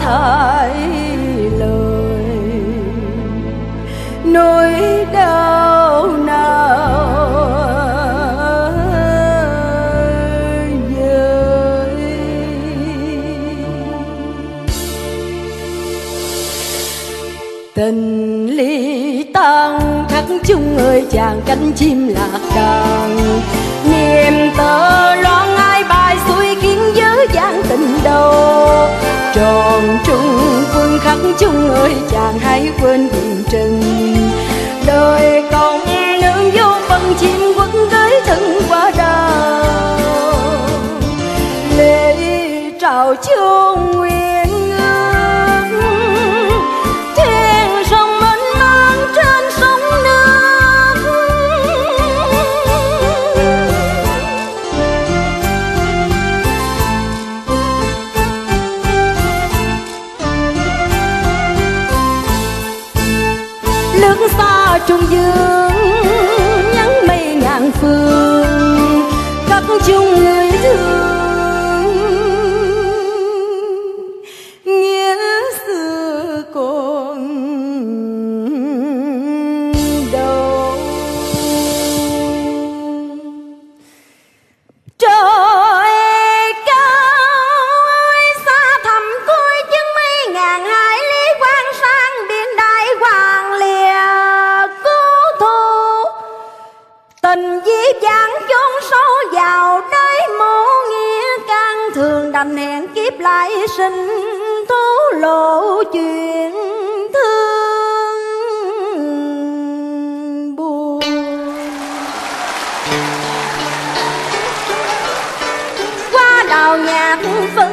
thay lời. Nỗi đau nào dời tình ly tan khắc chung ơi chàng cánh chim lạc đàn. Niềm tin chung ơi chàng hãy quên quyền trừng nước xa trung dương dĩ dàng chôn sâu vào nơi mộ nghĩa can, thường đành hẹn kiếp lại sinh thú lộ chuyện thương buồn. Qua đào nhạc phấn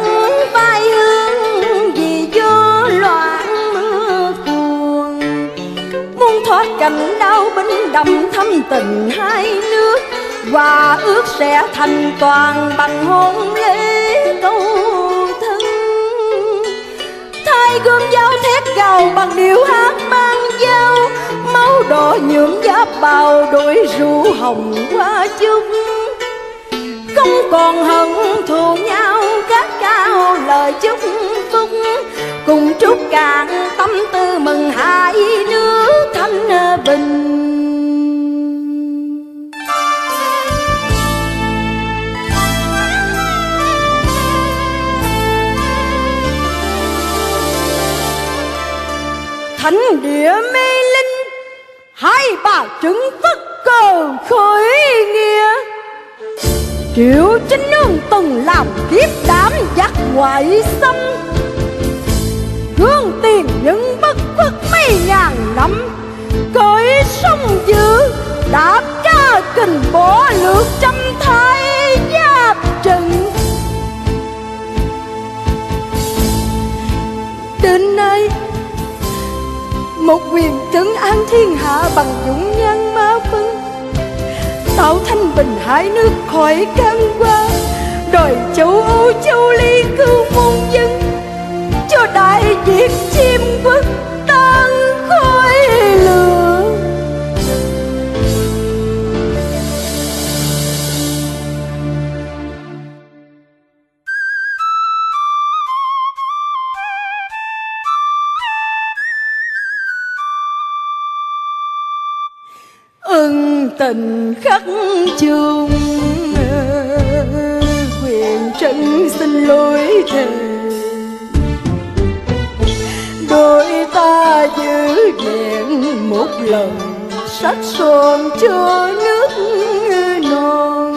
vai hương, vì vô loạn mưa cuồng. Muốn thoát cảnh đau binh đầm thâm tình hai nước và ước sẽ thành toàn bằng hôn lễ câu thân. Thay gươm dao thét gào bằng điệu hát mang dao, máu đỏ nhuộm giáp bào đôi ru hồng qua chung. Không còn hận thù nhau các cao lời chúc phúc. Cùng chúc cạn tâm tư mừng hai địa mê linh, hai bà trứng phất cờ khởi nghĩa. Triệu chính nương từng làm kiếp đám giặc ngoại xâm. Hương tiền những bất khuất mấy ngàn năm Cởi sông dữ đã tra kình bỏ lượt trăm thái sáng thiên hạ bằng dũng nhân má phân tạo thanh bình hai nước khỏi can qua. Đòi châu âu, châu ly cứu muôn dân. Cho đại việt chiêm quốc. Ân tình khắc chung. Quyền trân xin lỗi thề. Đôi ta giữ vẹn một lần sắc son cho nước non.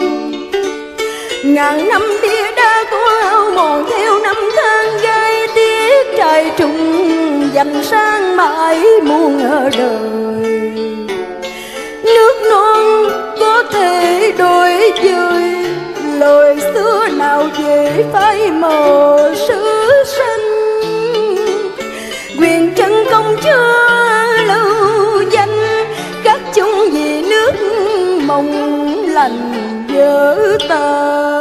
Ngàn năm bia đá có áo mòn theo năm tháng gây tiếc trời trùng dành sang mãi muôn ở đời. Phải phai màu sứ sinh. Quyền chân công chúa lưu danh, các chúng vì nước mong lành dở tờ